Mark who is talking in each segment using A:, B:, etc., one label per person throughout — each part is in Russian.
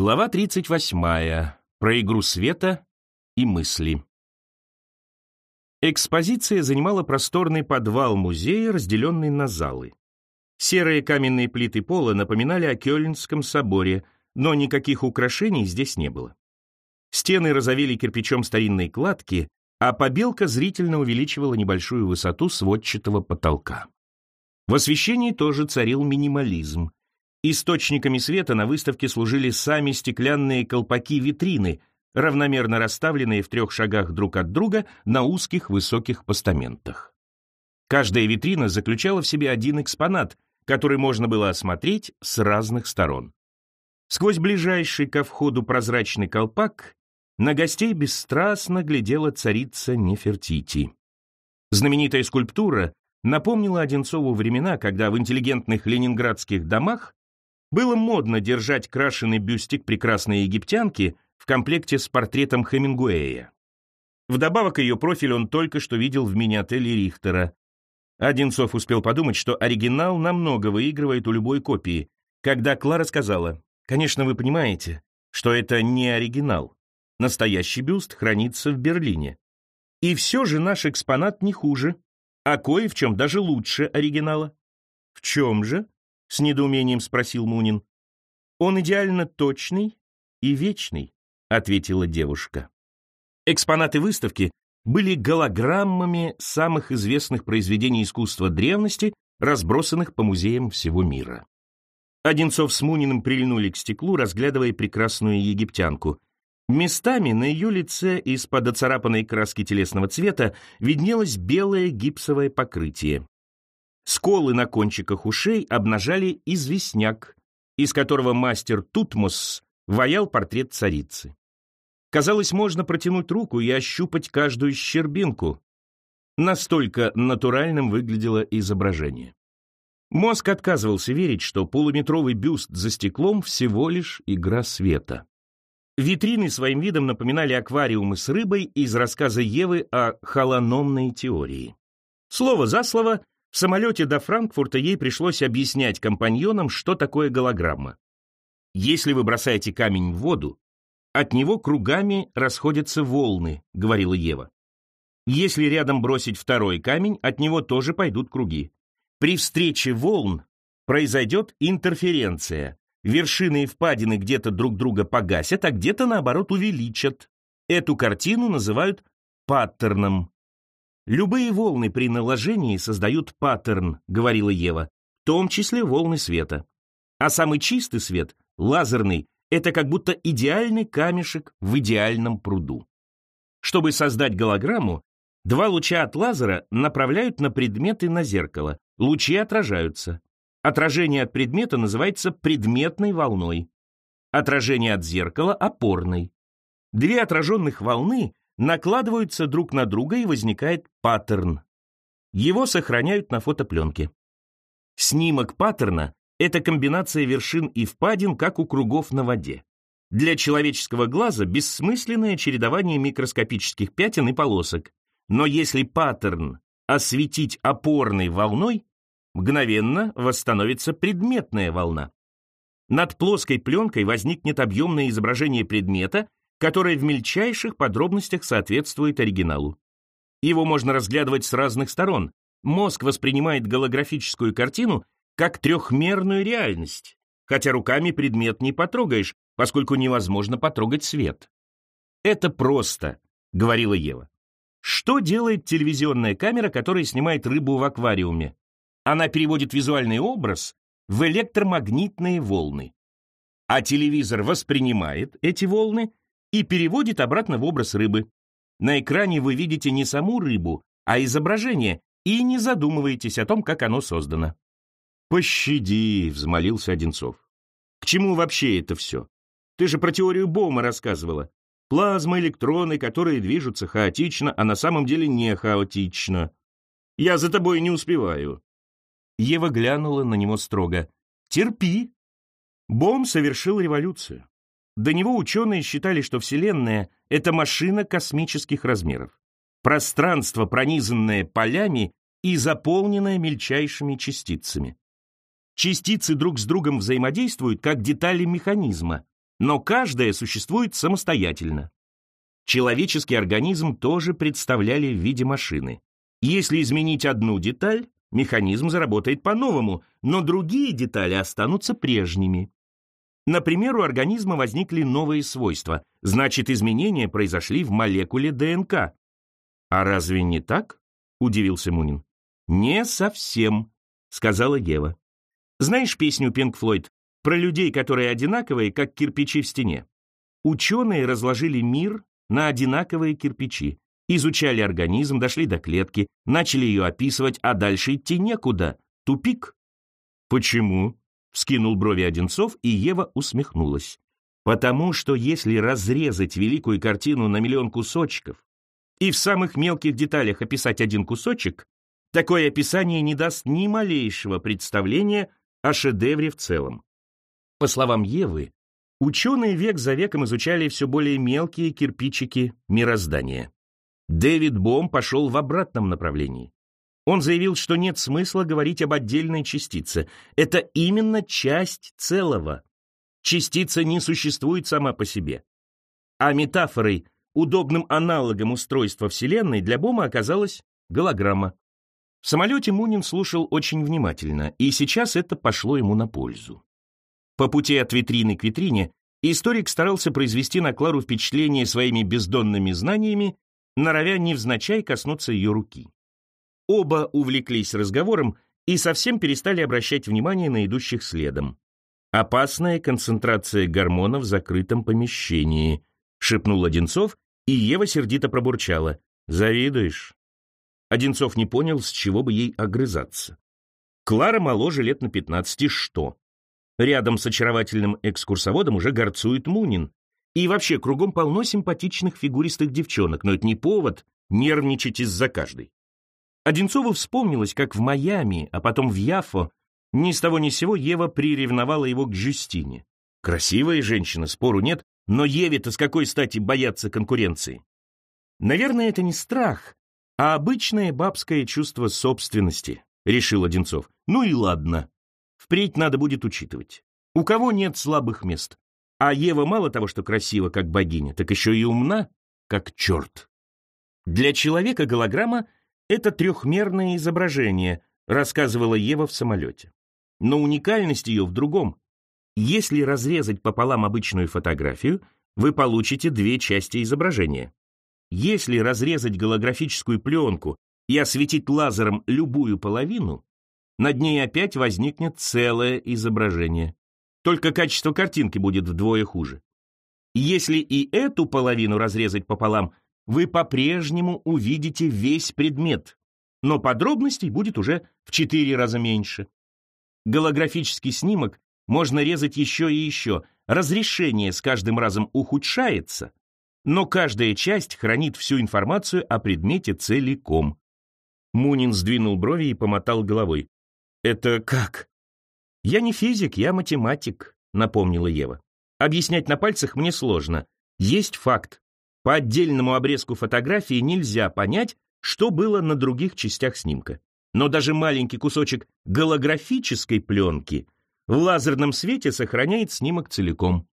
A: Глава 38. Про игру света и мысли. Экспозиция занимала просторный подвал музея, разделенный на залы. Серые каменные плиты пола напоминали о Кёльнском соборе, но никаких украшений здесь не было. Стены розовели кирпичом старинной кладки, а побелка зрительно увеличивала небольшую высоту сводчатого потолка. В освещении тоже царил минимализм. Источниками света на выставке служили сами стеклянные колпаки-витрины, равномерно расставленные в трех шагах друг от друга на узких высоких постаментах. Каждая витрина заключала в себе один экспонат, который можно было осмотреть с разных сторон. Сквозь ближайший ко входу прозрачный колпак на гостей бесстрастно глядела царица Нефертити. Знаменитая скульптура напомнила Одинцову времена, когда в интеллигентных ленинградских домах было модно держать крашеный бюстик прекрасной египтянки в комплекте с портретом Хемингуэя. Вдобавок ее профиль он только что видел в мини-отеле Рихтера. Одинцов успел подумать, что оригинал намного выигрывает у любой копии, когда Клара сказала, «Конечно, вы понимаете, что это не оригинал. Настоящий бюст хранится в Берлине. И все же наш экспонат не хуже, а кое в чем даже лучше оригинала». «В чем же?» — с недоумением спросил Мунин. «Он идеально точный и вечный», — ответила девушка. Экспонаты выставки были голограммами самых известных произведений искусства древности, разбросанных по музеям всего мира. Одинцов с Муниным прильнули к стеклу, разглядывая прекрасную египтянку. Местами на ее лице из-под оцарапанной краски телесного цвета виднелось белое гипсовое покрытие. Сколы на кончиках ушей обнажали известняк, из которого мастер Тутмос ваял портрет царицы. Казалось, можно протянуть руку и ощупать каждую щербинку. Настолько натуральным выглядело изображение. Мозг отказывался верить, что полуметровый бюст за стеклом всего лишь игра света. Витрины своим видом напоминали аквариумы с рыбой из рассказа Евы о холономной теории. Слово за слово в самолете до Франкфурта ей пришлось объяснять компаньонам, что такое голограмма. «Если вы бросаете камень в воду, от него кругами расходятся волны», — говорила Ева. «Если рядом бросить второй камень, от него тоже пойдут круги. При встрече волн произойдет интерференция. Вершины и впадины где-то друг друга погасят, а где-то, наоборот, увеличат. Эту картину называют паттерном. «Любые волны при наложении создают паттерн», — говорила Ева, в том числе волны света. А самый чистый свет, лазерный, это как будто идеальный камешек в идеальном пруду. Чтобы создать голограмму, два луча от лазера направляют на предметы на зеркало. Лучи отражаются. Отражение от предмета называется предметной волной. Отражение от зеркала — опорной. Две отраженных волны накладываются друг на друга и возникает паттерн. Его сохраняют на фотопленке. Снимок паттерна — это комбинация вершин и впадин, как у кругов на воде. Для человеческого глаза бессмысленное чередование микроскопических пятен и полосок. Но если паттерн осветить опорной волной, мгновенно восстановится предметная волна. Над плоской пленкой возникнет объемное изображение предмета, которое в мельчайших подробностях соответствует оригиналу. Его можно разглядывать с разных сторон. Мозг воспринимает голографическую картину как трехмерную реальность, хотя руками предмет не потрогаешь, поскольку невозможно потрогать свет. «Это просто», — говорила Ева. Что делает телевизионная камера, которая снимает рыбу в аквариуме? Она переводит визуальный образ в электромагнитные волны. А телевизор воспринимает эти волны и переводит обратно в образ рыбы. На экране вы видите не саму рыбу, а изображение, и не задумываетесь о том, как оно создано. «Пощади», — взмолился Одинцов. «К чему вообще это все? Ты же про теорию Боума рассказывала. Плазма, электроны, которые движутся хаотично, а на самом деле не хаотично. Я за тобой не успеваю». Ева глянула на него строго. «Терпи». Бом совершил революцию. До него ученые считали, что Вселенная — это машина космических размеров. Пространство, пронизанное полями и заполненное мельчайшими частицами. Частицы друг с другом взаимодействуют, как детали механизма. но каждая существует самостоятельно. Человеческий организм тоже представляли в виде машины. Если изменить одну деталь, механизм заработает по-новому, но другие детали останутся прежними. Например, у организма возникли новые свойства, значит, изменения произошли в молекуле ДНК. «А разве не так?» — удивился Мунин. «Не совсем», — сказала Ева. «Знаешь песню Пинк Флойд про людей, которые одинаковые, как кирпичи в стене? Ученые разложили мир на одинаковые кирпичи, изучали организм, дошли до клетки, начали ее описывать, а дальше идти некуда. Тупик. «Почему?» — вскинул брови Одинцов, и Ева усмехнулась. «Потому что если разрезать великую картину на миллион кусочков и в самых мелких деталях описать один кусочек, такое описание не даст ни малейшего представления о шедевре в целом. По словам Евы, ученые век за веком изучали все более мелкие кирпичики мироздания. Дэвид Бом пошел в обратном направлении. Он заявил, что нет смысла говорить об отдельной частице. Это именно часть целого. Частица не существует сама по себе. А метафорой, удобным аналогом устройства Вселенной для Бома оказалась голограмма. В самолете Мунин слушал очень внимательно, и сейчас это пошло ему на пользу. По пути от витрины к витрине историк старался произвести на Клару впечатление своими бездонными знаниями норовя невзначай коснуться ее руки. Оба увлеклись разговором и совсем перестали обращать внимание на идущих следом. «Опасная концентрация гормонов в закрытом помещении», — шепнул Одинцов, и Ева сердито пробурчала. «Завидуешь?» Одинцов не понял, с чего бы ей огрызаться. Клара моложе лет на пятнадцати, что? Рядом с очаровательным экскурсоводом уже горцует Мунин, и вообще, кругом полно симпатичных фигуристых девчонок, но это не повод нервничать из-за каждой. Одинцову вспомнилось, как в Майами, а потом в Яфо, ни с того ни сего Ева приревновала его к Жюстине. Красивая женщина, спору нет, но Еве-то с какой стати бояться конкуренции? Наверное, это не страх, а обычное бабское чувство собственности, решил Одинцов. Ну и ладно. Впредь надо будет учитывать. У кого нет слабых мест? А Ева мало того, что красива, как богиня, так еще и умна, как черт. Для человека голограмма — это трехмерное изображение, рассказывала Ева в самолете. Но уникальность ее в другом. Если разрезать пополам обычную фотографию, вы получите две части изображения. Если разрезать голографическую пленку и осветить лазером любую половину, над ней опять возникнет целое изображение только качество картинки будет вдвое хуже. Если и эту половину разрезать пополам, вы по-прежнему увидите весь предмет, но подробностей будет уже в четыре раза меньше. Голографический снимок можно резать еще и еще, разрешение с каждым разом ухудшается, но каждая часть хранит всю информацию о предмете целиком. Мунин сдвинул брови и помотал головой. «Это как?» «Я не физик, я математик», — напомнила Ева. «Объяснять на пальцах мне сложно. Есть факт. По отдельному обрезку фотографии нельзя понять, что было на других частях снимка. Но даже маленький кусочек голографической пленки в лазерном свете сохраняет снимок целиком.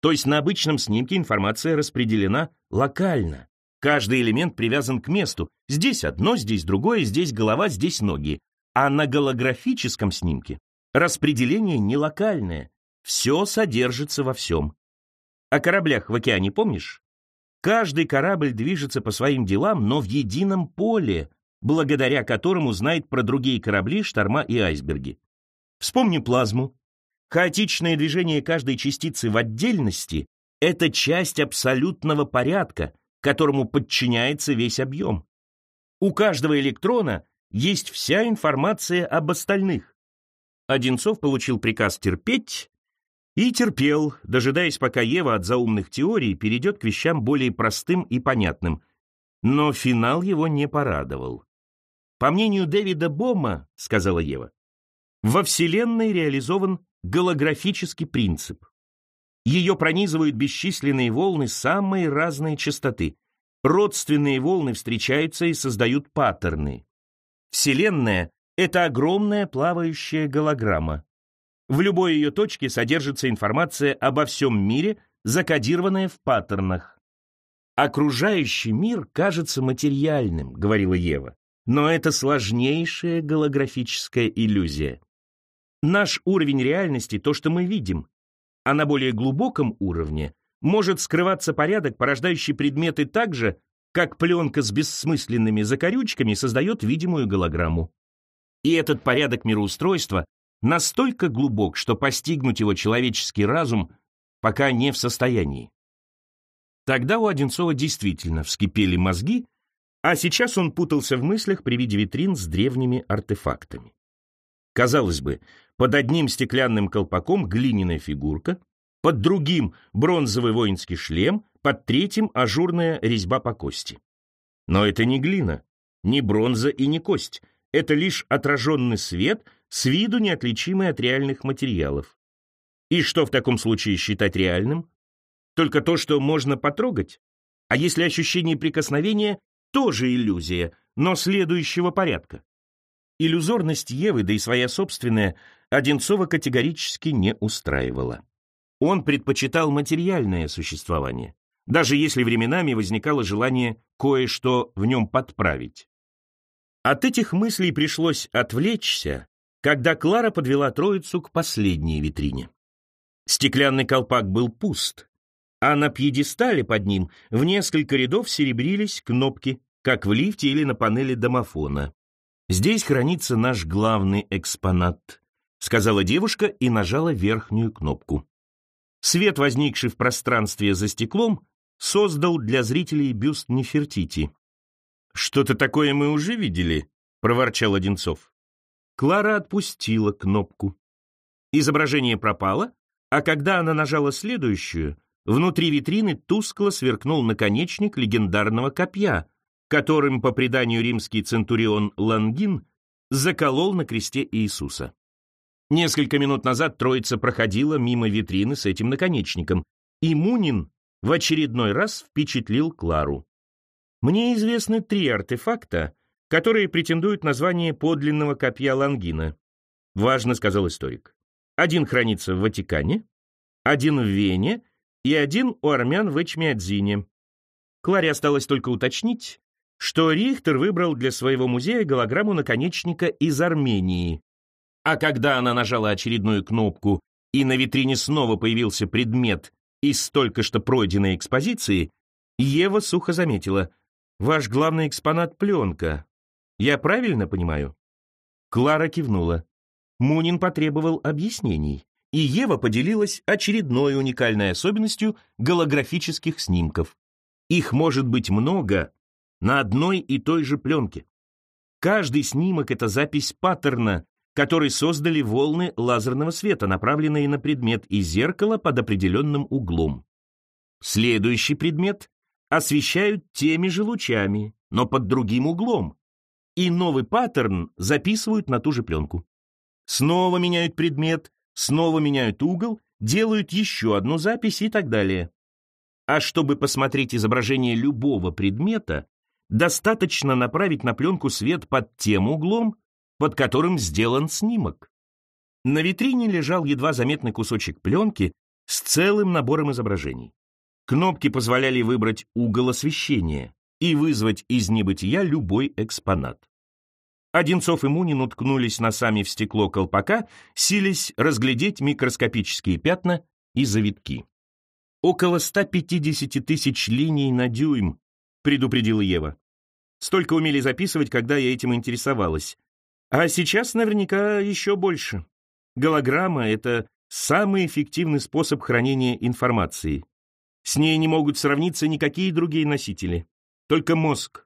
A: То есть на обычном снимке информация распределена локально. Каждый элемент привязан к месту. Здесь одно, здесь другое, здесь голова, здесь ноги. А на голографическом снимке Распределение не локальное, все содержится во всем. О кораблях в океане помнишь? Каждый корабль движется по своим делам, но в едином поле, благодаря которому знает про другие корабли, шторма и айсберги. Вспомни плазму. Хаотичное движение каждой частицы в отдельности — это часть абсолютного порядка, которому подчиняется весь объем. У каждого электрона есть вся информация об остальных. Одинцов получил приказ терпеть и терпел, дожидаясь, пока Ева от заумных теорий перейдет к вещам более простым и понятным. Но финал его не порадовал. По мнению Дэвида Бома, сказала Ева, во Вселенной реализован голографический принцип. Ее пронизывают бесчисленные волны самой разной частоты. Родственные волны встречаются и создают паттерны. Вселенная это огромная плавающая голограмма. В любой ее точке содержится информация обо всем мире, закодированная в паттернах. «Окружающий мир кажется материальным», — говорила Ева, но это сложнейшая голографическая иллюзия. Наш уровень реальности — то, что мы видим, а на более глубоком уровне может скрываться порядок, порождающий предметы так же, как пленка с бессмысленными закорючками создает видимую голограмму. И этот порядок мироустройства настолько глубок, что постигнуть его человеческий разум пока не в состоянии. Тогда у Одинцова действительно вскипели мозги, а сейчас он путался в мыслях при виде витрин с древними артефактами. Казалось бы, под одним стеклянным колпаком глиняная фигурка, под другим бронзовый воинский шлем, под третьим ажурная резьба по кости. Но это не глина, не бронза и не кость. Это лишь отраженный свет, с виду неотличимый от реальных материалов. И что в таком случае считать реальным? Только то, что можно потрогать? А если ощущение прикосновения тоже иллюзия, но следующего порядка? Иллюзорность Евы, да и своя собственная, Одинцова категорически не устраивала. Он предпочитал материальное существование, даже если временами возникало желание кое-что в нем подправить. От этих мыслей пришлось отвлечься, когда Клара подвела троицу к последней витрине. Стеклянный колпак был пуст, а на пьедестале под ним в несколько рядов серебрились кнопки, как в лифте или на панели домофона. «Здесь хранится наш главный экспонат», — сказала девушка и нажала верхнюю кнопку. Свет, возникший в пространстве за стеклом, создал для зрителей бюст Нефертити. «Что-то такое мы уже видели», — проворчал Одинцов. Клара отпустила кнопку. Изображение пропало, а когда она нажала следующую, внутри витрины тускло сверкнул наконечник легендарного копья, которым, по преданию римский центурион Лангин, заколол на кресте Иисуса. Несколько минут назад троица проходила мимо витрины с этим наконечником, и Мунин в очередной раз впечатлил Клару. Мне известны три артефакта, которые претендуют на звание подлинного копья Лангина. Важно, сказал историк. Один хранится в Ватикане, один в Вене и один у армян в Эчмиадзине. Кларе осталось только уточнить, что Рихтер выбрал для своего музея голограмму наконечника из Армении, а когда она нажала очередную кнопку, и на витрине снова появился предмет из только что пройденной экспозиции, Ева сухо заметила, «Ваш главный экспонат — пленка. Я правильно понимаю?» Клара кивнула. Мунин потребовал объяснений, и Ева поделилась очередной уникальной особенностью голографических снимков. Их может быть много на одной и той же пленке. Каждый снимок — это запись паттерна, который создали волны лазерного света, направленные на предмет из зеркала под определенным углом. Следующий предмет освещают теми же лучами, но под другим углом, и новый паттерн записывают на ту же пленку. Снова меняют предмет, снова меняют угол, делают еще одну запись и так далее. А чтобы посмотреть изображение любого предмета, достаточно направить на пленку свет под тем углом, под которым сделан снимок. На витрине лежал едва заметный кусочек пленки с целым набором изображений. Кнопки позволяли выбрать угол освещения и вызвать из небытия любой экспонат. Одинцов и Мунин уткнулись носами в стекло колпака, сились разглядеть микроскопические пятна и завитки. «Около 150 тысяч линий на дюйм», — предупредила Ева. «Столько умели записывать, когда я этим интересовалась. А сейчас наверняка еще больше. Голограмма — это самый эффективный способ хранения информации. С ней не могут сравниться никакие другие носители. Только мозг